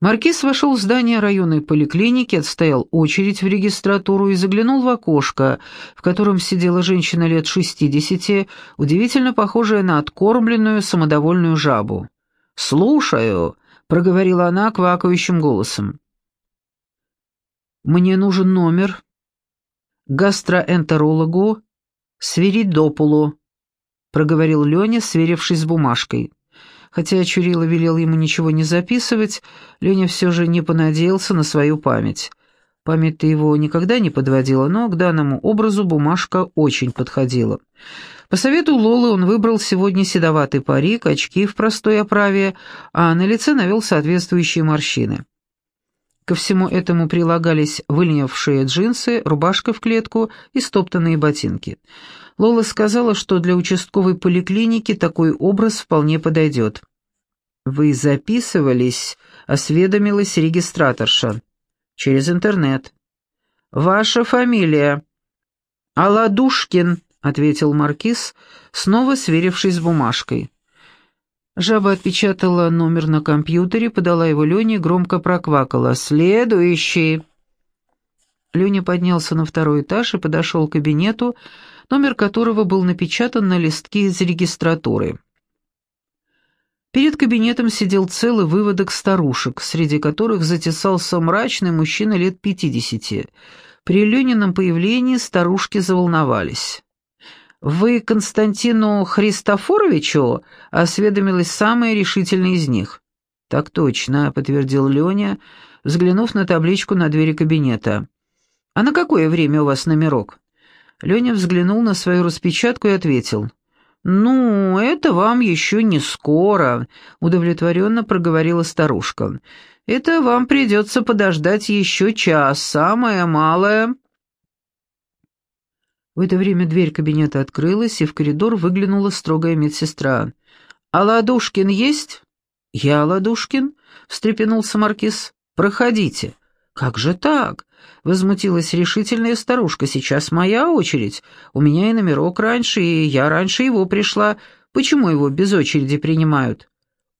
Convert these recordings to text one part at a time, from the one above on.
Маркиз вошел в здание районной поликлиники, отстоял очередь в регистратуру и заглянул в окошко, в котором сидела женщина лет шестидесяти, удивительно похожая на откормленную самодовольную жабу. «Слушаю», — проговорила она квакающим голосом. «Мне нужен номер гастроэнтерологу Свиридопулу», — проговорил Леня, сверившись с бумажкой. Хотя Чурила велел ему ничего не записывать, Леня все же не понадеялся на свою память. Память-то его никогда не подводила, но к данному образу бумажка очень подходила. По совету Лолы он выбрал сегодня седоватый парик, очки в простой оправе, а на лице навел соответствующие морщины. Ко всему этому прилагались выленившие джинсы, рубашка в клетку и стоптанные ботинки. Лола сказала, что для участковой поликлиники такой образ вполне подойдет. «Вы записывались?» — осведомилась регистраторша. «Через интернет». «Ваша фамилия?» «Аладушкин», — ответил Маркиз, снова сверившись с бумажкой. Жаба отпечатала номер на компьютере, подала его Лене и громко проквакала. «Следующий!» Леня поднялся на второй этаж и подошел к кабинету, номер которого был напечатан на листке из регистратуры. Перед кабинетом сидел целый выводок старушек, среди которых затесался мрачный мужчина лет пятидесяти. При Ленином появлении старушки заволновались. «Вы Константину Христофоровичу?» — осведомилась самая решительная из них. «Так точно», — подтвердил Леня, взглянув на табличку на двери кабинета. «А на какое время у вас номерок?» Леня взглянул на свою распечатку и ответил. «Ну, это вам еще не скоро», — удовлетворенно проговорила старушка. «Это вам придется подождать еще час, самое малое». В это время дверь кабинета открылась, и в коридор выглянула строгая медсестра. «А Ладушкин есть?» «Я Ладушкин?» — встрепенулся маркиз. «Проходите». «Как же так?» — возмутилась решительная старушка. «Сейчас моя очередь. У меня и номерок раньше, и я раньше его пришла. Почему его без очереди принимают?»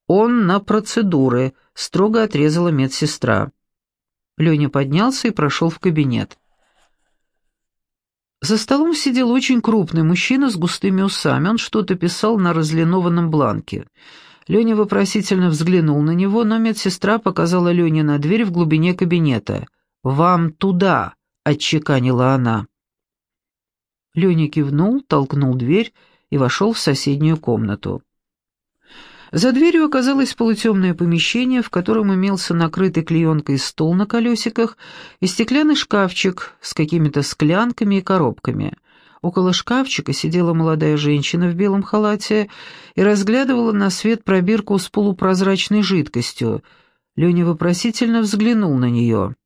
«Он на процедуры», — строго отрезала медсестра. Леня поднялся и прошел в кабинет. За столом сидел очень крупный мужчина с густыми усами. Он что-то писал на разлинованном бланке. Леня вопросительно взглянул на него, но медсестра показала Лене на дверь в глубине кабинета. «Вам туда!» — отчеканила она. Леня кивнул, толкнул дверь и вошел в соседнюю комнату. За дверью оказалось полутемное помещение, в котором имелся накрытый клеенкой стол на колесиках и стеклянный шкафчик с какими-то склянками и коробками. Около шкафчика сидела молодая женщина в белом халате и разглядывала на свет пробирку с полупрозрачной жидкостью. Леня вопросительно взглянул на нее.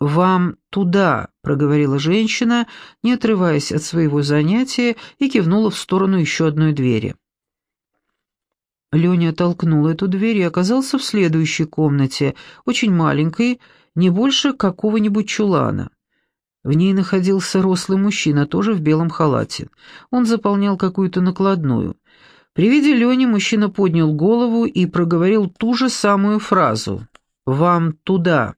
«Вам туда», — проговорила женщина, не отрываясь от своего занятия, и кивнула в сторону еще одной двери. Леня толкнул эту дверь и оказался в следующей комнате, очень маленькой, не больше какого-нибудь чулана. В ней находился рослый мужчина, тоже в белом халате. Он заполнял какую-то накладную. При виде Лени мужчина поднял голову и проговорил ту же самую фразу «Вам туда».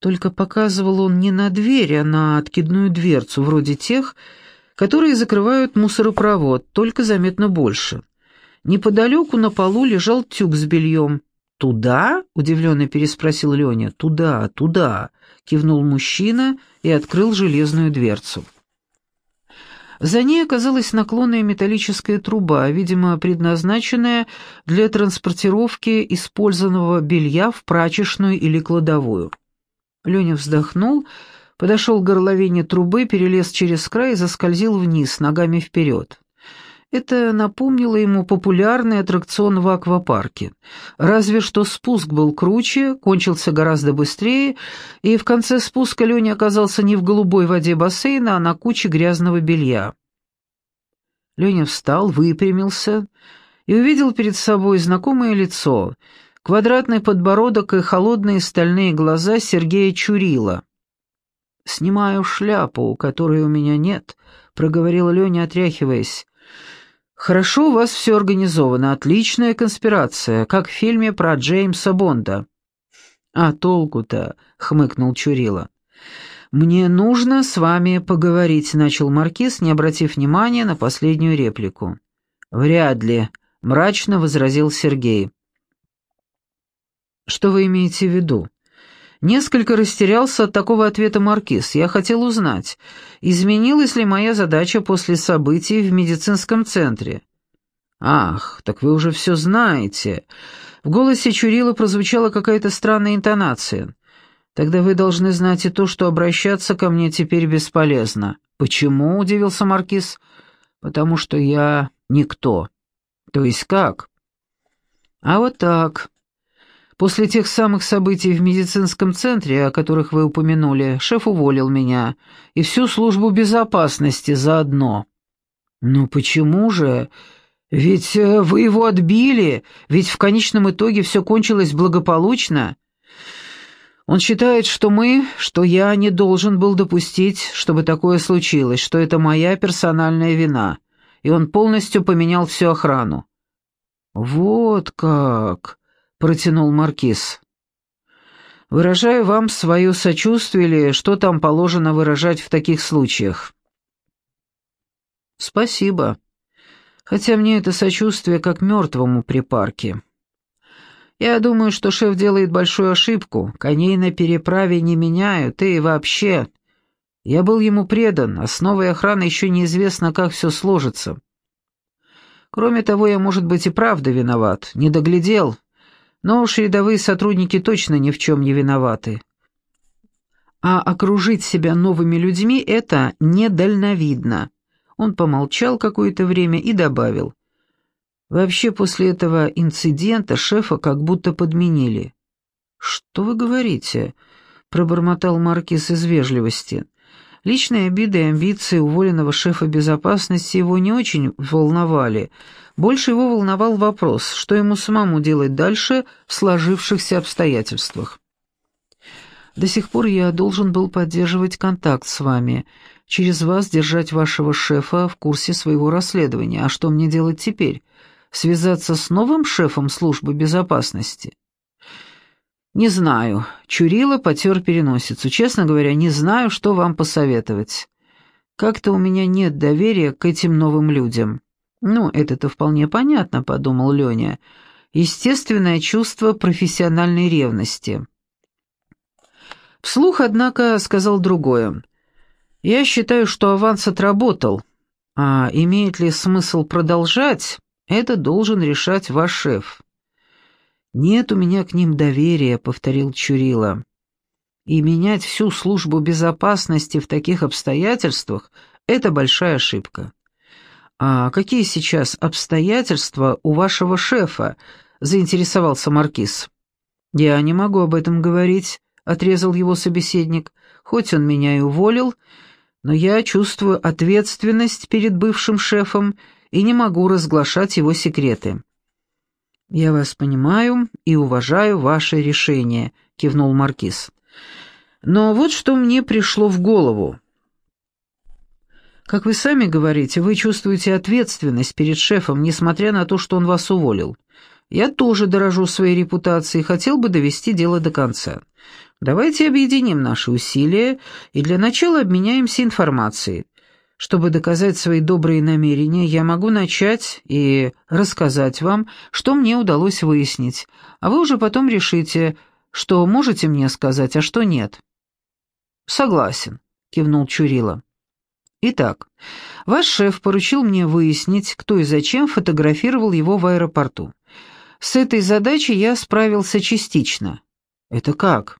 Только показывал он не на дверь, а на откидную дверцу, вроде тех, которые закрывают мусоропровод, только заметно больше. Неподалеку на полу лежал тюк с бельем. «Туда?» — удивленно переспросил Леня. «Туда, туда», — кивнул мужчина и открыл железную дверцу. За ней оказалась наклонная металлическая труба, видимо, предназначенная для транспортировки использованного белья в прачечную или кладовую. Леня вздохнул подошел к горловине трубы, перелез через край и заскользил вниз, ногами вперед. Это напомнило ему популярный аттракцион в аквапарке. Разве что спуск был круче, кончился гораздо быстрее, и в конце спуска Леня оказался не в голубой воде бассейна, а на куче грязного белья. Леня встал, выпрямился и увидел перед собой знакомое лицо, квадратный подбородок и холодные стальные глаза Сергея Чурила. «Снимаю шляпу, которой у меня нет», — проговорил Леня, отряхиваясь. «Хорошо у вас все организовано, отличная конспирация, как в фильме про Джеймса Бонда». «А толку-то?» — хмыкнул Чурила. «Мне нужно с вами поговорить», — начал Маркиз, не обратив внимания на последнюю реплику. «Вряд ли», — мрачно возразил Сергей. «Что вы имеете в виду?» Несколько растерялся от такого ответа Маркиз. Я хотел узнать, изменилась ли моя задача после событий в медицинском центре. «Ах, так вы уже все знаете». В голосе Чурила прозвучала какая-то странная интонация. «Тогда вы должны знать и то, что обращаться ко мне теперь бесполезно». «Почему?» — удивился Маркиз. «Потому что я никто». «То есть как?» «А вот так. После тех самых событий в медицинском центре, о которых вы упомянули, шеф уволил меня и всю службу безопасности заодно». «Ну почему же? Ведь э, вы его отбили, ведь в конечном итоге все кончилось благополучно». Он считает, что мы, что я не должен был допустить, чтобы такое случилось, что это моя персональная вина, и он полностью поменял всю охрану. «Вот как!» — протянул Маркиз. «Выражаю вам свое сочувствие или что там положено выражать в таких случаях?» «Спасибо. Хотя мне это сочувствие как мертвому при парке. Я думаю, что шеф делает большую ошибку. Коней на переправе не меняют, и вообще...» Я был ему предан, а с новой охраной еще неизвестно, как все сложится. Кроме того, я, может быть, и правда виноват, не доглядел, но уж рядовые сотрудники точно ни в чем не виноваты. А окружить себя новыми людьми — это недальновидно. Он помолчал какое-то время и добавил. Вообще после этого инцидента шефа как будто подменили. «Что вы говорите?» — пробормотал Маркиз из вежливости. Личные обиды и амбиции уволенного шефа безопасности его не очень волновали. Больше его волновал вопрос, что ему самому делать дальше в сложившихся обстоятельствах. «До сих пор я должен был поддерживать контакт с вами, через вас держать вашего шефа в курсе своего расследования. А что мне делать теперь? Связаться с новым шефом службы безопасности?» «Не знаю». Чурила потер переносицу. «Честно говоря, не знаю, что вам посоветовать. Как-то у меня нет доверия к этим новым людям». «Ну, это-то вполне понятно», — подумал Леня. «Естественное чувство профессиональной ревности». Вслух, однако, сказал другое. «Я считаю, что аванс отработал, а имеет ли смысл продолжать, это должен решать ваш шеф». «Нет у меня к ним доверия», — повторил Чурила. «И менять всю службу безопасности в таких обстоятельствах — это большая ошибка». «А какие сейчас обстоятельства у вашего шефа?» — заинтересовался Маркиз. «Я не могу об этом говорить», — отрезал его собеседник. «Хоть он меня и уволил, но я чувствую ответственность перед бывшим шефом и не могу разглашать его секреты». «Я вас понимаю и уважаю ваше решение», — кивнул Маркиз. «Но вот что мне пришло в голову. Как вы сами говорите, вы чувствуете ответственность перед шефом, несмотря на то, что он вас уволил. Я тоже дорожу своей репутацией и хотел бы довести дело до конца. Давайте объединим наши усилия и для начала обменяемся информацией. Чтобы доказать свои добрые намерения, я могу начать и рассказать вам, что мне удалось выяснить, а вы уже потом решите, что можете мне сказать, а что нет». «Согласен», — кивнул Чурила. «Итак, ваш шеф поручил мне выяснить, кто и зачем фотографировал его в аэропорту. С этой задачей я справился частично». «Это как?»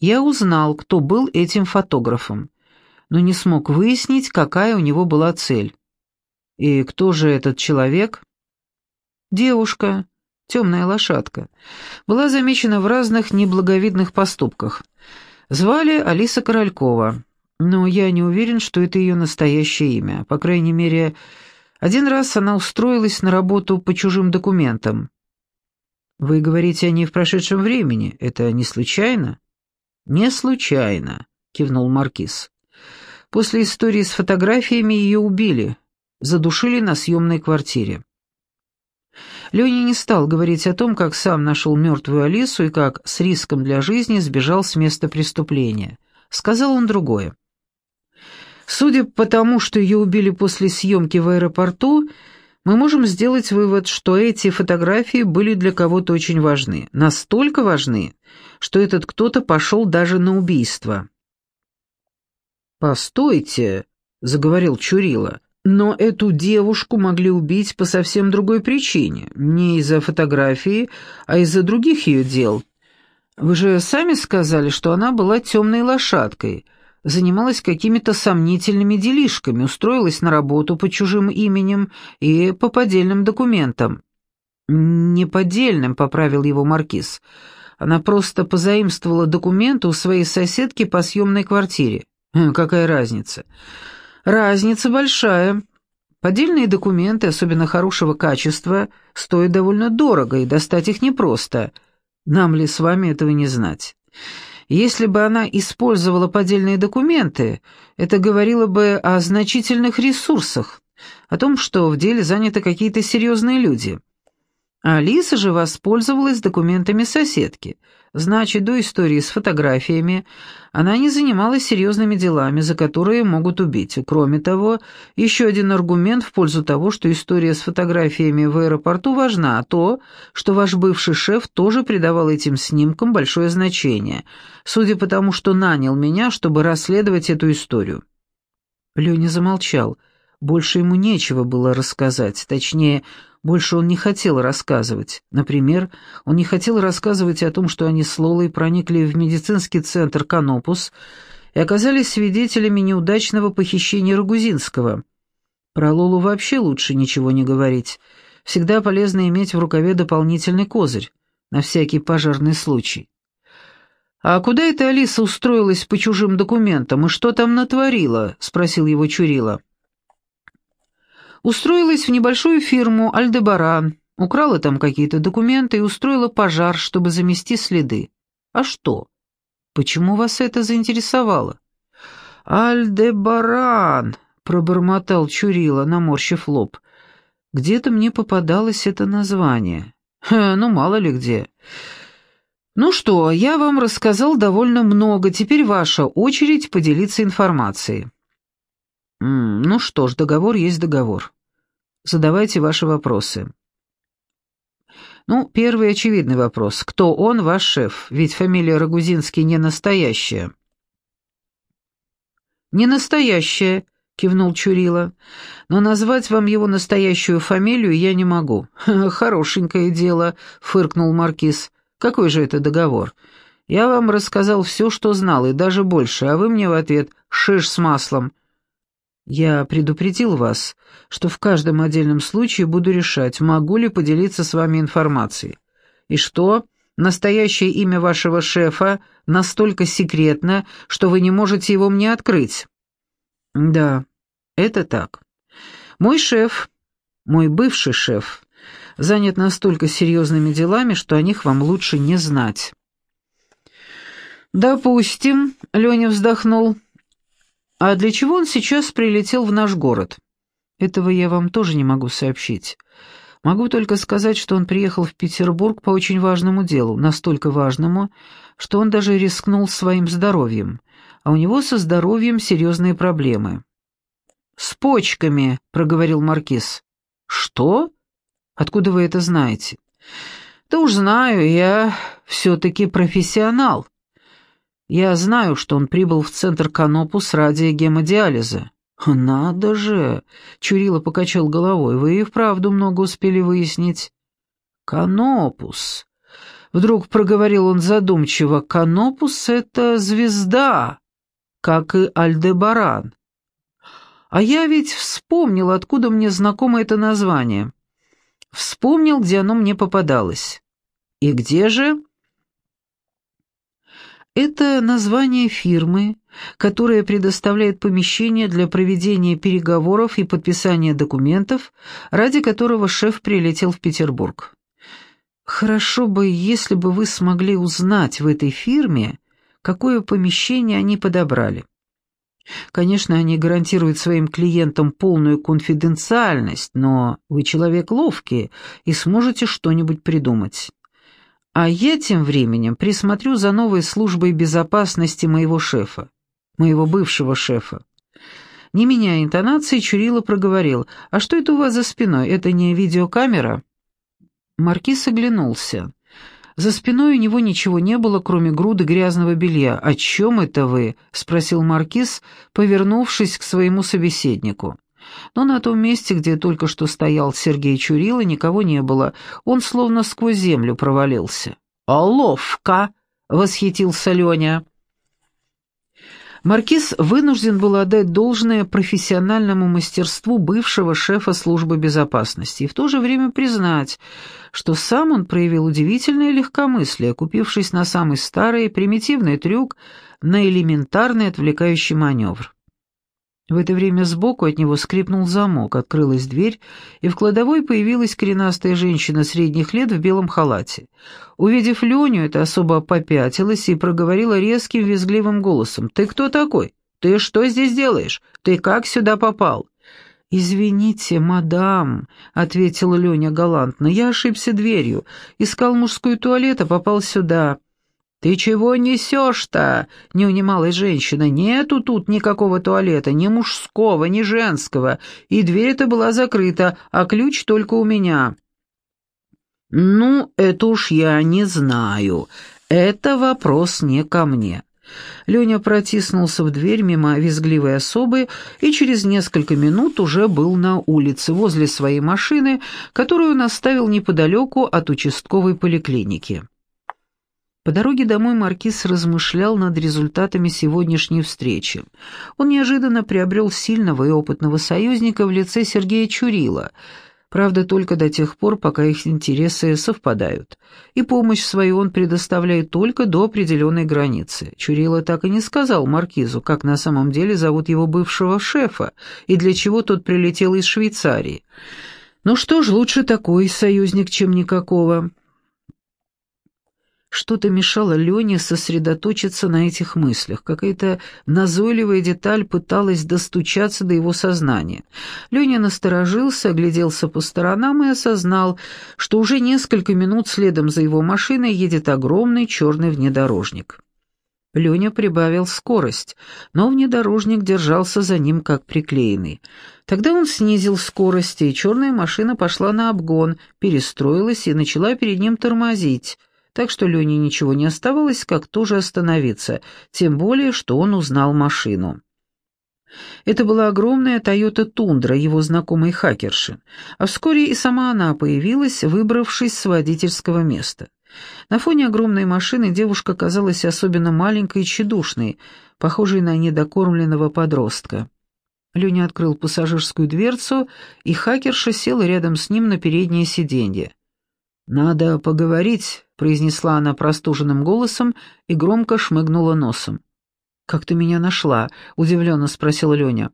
«Я узнал, кто был этим фотографом но не смог выяснить, какая у него была цель. И кто же этот человек? Девушка, темная лошадка, была замечена в разных неблаговидных поступках. Звали Алиса Королькова, но я не уверен, что это ее настоящее имя. По крайней мере, один раз она устроилась на работу по чужим документам. Вы говорите о ней в прошедшем времени. Это не случайно? Не случайно, кивнул маркиз. После истории с фотографиями ее убили. задушили на съемной квартире. Леня не стал говорить о том, как сам нашел мертвую Алису и как с риском для жизни сбежал с места преступления. Сказал он другое. Судя по тому, что ее убили после съемки в аэропорту, мы можем сделать вывод, что эти фотографии были для кого-то очень важны. Настолько важны, что этот кто-то пошел даже на убийство. «Постойте», — заговорил Чурила, — «но эту девушку могли убить по совсем другой причине, не из-за фотографии, а из-за других ее дел. Вы же сами сказали, что она была темной лошадкой» занималась какими-то сомнительными делишками, устроилась на работу по чужим именем и по поддельным документам. «Не поддельным», — поправил его маркиз. «Она просто позаимствовала документы у своей соседки по съемной квартире. Хм, какая разница?» «Разница большая. Поддельные документы, особенно хорошего качества, стоят довольно дорого, и достать их непросто. Нам ли с вами этого не знать?» Если бы она использовала поддельные документы, это говорило бы о значительных ресурсах, о том, что в деле заняты какие-то серьезные люди. А Алиса же воспользовалась документами соседки. Значит, до истории с фотографиями она не занималась серьезными делами, за которые могут убить. Кроме того, еще один аргумент в пользу того, что история с фотографиями в аэропорту важна, то, что ваш бывший шеф тоже придавал этим снимкам большое значение, судя по тому, что нанял меня, чтобы расследовать эту историю. Леня замолчал. Больше ему нечего было рассказать, точнее, больше он не хотел рассказывать. Например, он не хотел рассказывать о том, что они с Лолой проникли в медицинский центр «Канопус» и оказались свидетелями неудачного похищения Рогузинского. Про Лолу вообще лучше ничего не говорить. Всегда полезно иметь в рукаве дополнительный козырь, на всякий пожарный случай. «А куда эта Алиса устроилась по чужим документам и что там натворила?» — спросил его Чурила устроилась в небольшую фирму «Альдебаран», украла там какие-то документы и устроила пожар, чтобы замести следы. А что? Почему вас это заинтересовало? «Альдебаран», — пробормотал Чурила, наморщив лоб. «Где-то мне попадалось это название. Ха, ну, мало ли где». «Ну что, я вам рассказал довольно много, теперь ваша очередь поделиться информацией». «Ну что ж, договор есть договор. Задавайте ваши вопросы». Ну, первый очевидный вопрос. Кто он, ваш шеф? Ведь фамилия Рогузинский не настоящая. «Не настоящая», — кивнул Чурила. «Но назвать вам его настоящую фамилию я не могу». «Хорошенькое дело», — фыркнул Маркиз. «Какой же это договор? Я вам рассказал все, что знал, и даже больше, а вы мне в ответ «шиш с маслом». Я предупредил вас, что в каждом отдельном случае буду решать, могу ли поделиться с вами информацией. И что, настоящее имя вашего шефа настолько секретно, что вы не можете его мне открыть? Да, это так. Мой шеф, мой бывший шеф, занят настолько серьезными делами, что о них вам лучше не знать. «Допустим», — Леня вздохнул, — а для чего он сейчас прилетел в наш город? Этого я вам тоже не могу сообщить. Могу только сказать, что он приехал в Петербург по очень важному делу, настолько важному, что он даже рискнул своим здоровьем, а у него со здоровьем серьезные проблемы. «С почками», — проговорил Маркиз. «Что? Откуда вы это знаете?» «Да уж знаю, я все-таки профессионал». Я знаю, что он прибыл в центр Канопус ради гемодиализа». «Надо же!» — Чурила покачал головой. «Вы и вправду много успели выяснить». «Канопус!» — вдруг проговорил он задумчиво. «Канопус — это звезда, как и Альдебаран. А я ведь вспомнил, откуда мне знакомо это название. Вспомнил, где оно мне попадалось. И где же?» Это название фирмы, которая предоставляет помещение для проведения переговоров и подписания документов, ради которого шеф прилетел в Петербург. Хорошо бы, если бы вы смогли узнать в этой фирме, какое помещение они подобрали. Конечно, они гарантируют своим клиентам полную конфиденциальность, но вы человек ловкий и сможете что-нибудь придумать. А я тем временем присмотрю за новой службой безопасности моего шефа, моего бывшего шефа. Не меняя интонации, Чурила проговорил, «А что это у вас за спиной? Это не видеокамера?» Маркиз оглянулся. За спиной у него ничего не было, кроме груды грязного белья. «О чем это вы?» — спросил Маркиз, повернувшись к своему собеседнику. Но на том месте, где только что стоял Сергей Чурила, никого не было. Он словно сквозь землю провалился. «А ловко!» — восхитился Леня. Маркиз вынужден был отдать должное профессиональному мастерству бывшего шефа службы безопасности и в то же время признать, что сам он проявил удивительное легкомыслие, купившись на самый старый примитивный трюк на элементарный отвлекающий маневр. В это время сбоку от него скрипнул замок, открылась дверь, и в кладовой появилась коренастая женщина средних лет в белом халате. Увидев Леню, эта особо попятилась и проговорила резким визгливым голосом. «Ты кто такой? Ты что здесь делаешь? Ты как сюда попал?» «Извините, мадам», — ответила Леня галантно, — «я ошибся дверью. Искал мужской туалет, а попал сюда». «Ты чего несешь-то?» — не унималась женщина. «Нету тут никакого туалета, ни мужского, ни женского, и дверь-то была закрыта, а ключ только у меня». «Ну, это уж я не знаю. Это вопрос не ко мне». Леня протиснулся в дверь мимо визгливой особы и через несколько минут уже был на улице, возле своей машины, которую он оставил неподалеку от участковой поликлиники. По дороге домой Маркиз размышлял над результатами сегодняшней встречи. Он неожиданно приобрел сильного и опытного союзника в лице Сергея Чурила, правда, только до тех пор, пока их интересы совпадают. И помощь свою он предоставляет только до определенной границы. Чурила так и не сказал Маркизу, как на самом деле зовут его бывшего шефа и для чего тот прилетел из Швейцарии. Ну что ж, лучше такой союзник, чем никакого. Что-то мешало Лене сосредоточиться на этих мыслях. Какая-то назойливая деталь пыталась достучаться до его сознания. Леня насторожился, огляделся по сторонам и осознал, что уже несколько минут следом за его машиной едет огромный черный внедорожник. Леня прибавил скорость, но внедорожник держался за ним как приклеенный. Тогда он снизил скорость, и черная машина пошла на обгон, перестроилась и начала перед ним тормозить так что Лене ничего не оставалось, как тоже остановиться, тем более, что он узнал машину. Это была огромная Toyota Тундра его знакомой хакерши, а вскоре и сама она появилась, выбравшись с водительского места. На фоне огромной машины девушка казалась особенно маленькой и тщедушной, похожей на недокормленного подростка. Леня открыл пассажирскую дверцу, и хакерша села рядом с ним на переднее сиденье. «Надо поговорить», — произнесла она простуженным голосом и громко шмыгнула носом. «Как ты меня нашла?» — удивленно спросила Леня.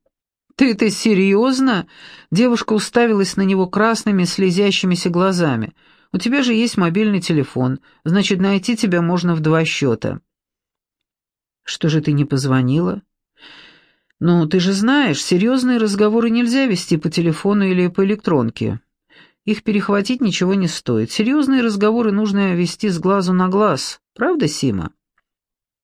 «Ты это серьезно?» Девушка уставилась на него красными, слезящимися глазами. «У тебя же есть мобильный телефон, значит, найти тебя можно в два счета». «Что же ты не позвонила?» «Ну, ты же знаешь, серьезные разговоры нельзя вести по телефону или по электронке. Их перехватить ничего не стоит. Серьезные разговоры нужно вести с глазу на глаз. Правда, Сима?